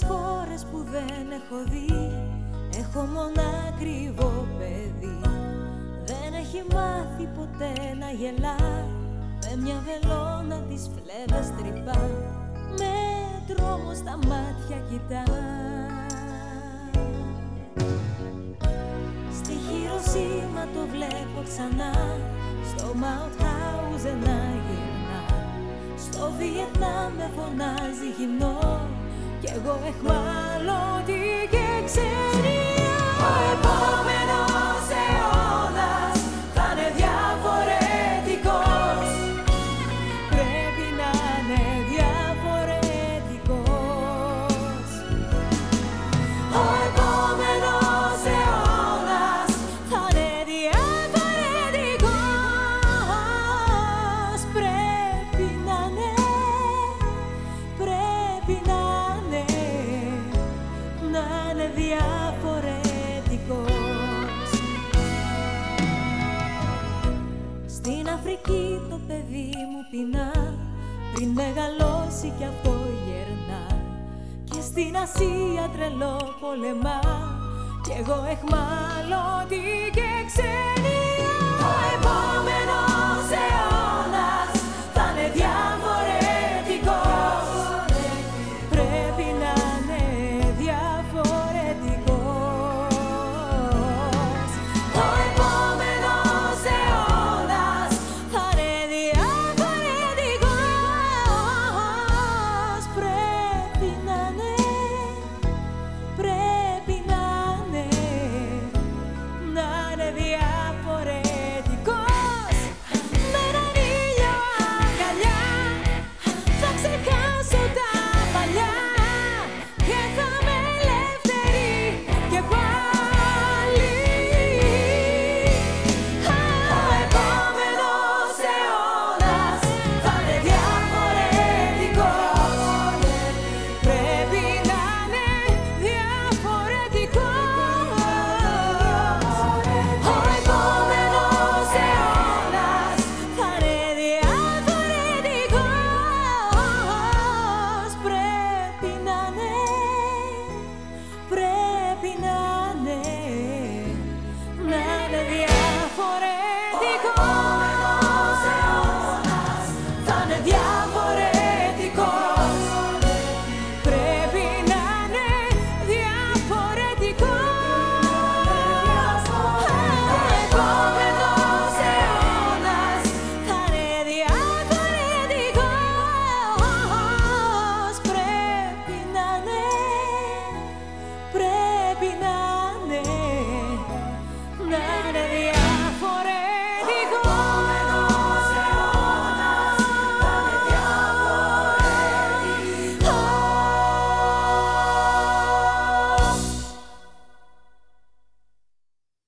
τόσες χώρες που δεν έχω δει. Έχω μόνο ακριβό παιδί. Δεν έχει μάθει ποτέ να γελά Με μια βελόνα τις φλέβες τρυπά. Με τρόμο στα μάτια κοιτά. Στη Χειροσύμα το βλέπω ξανά. Στο Mount να γυρνά. Στο Βιετνάμ με φωνάζει γυμνός κι εγώ εχμάλωτη και ξενία Ο επόμενος αιώνας θα είναι διαφορετικός. Πρέπει να είναι διαφορετικός. Ο επόμενος αιώνας θα είναι διαφορετικός. Πρέπει να είναι, πρέπει να να είναι διαφορετικός. Στην Αφρική το παιδί μου πεινά πριν μεγαλώσει κι αυτό γερνά. Και στην Ασία τρελό πολεμά κι εγώ εχμάλωτη και ξενιά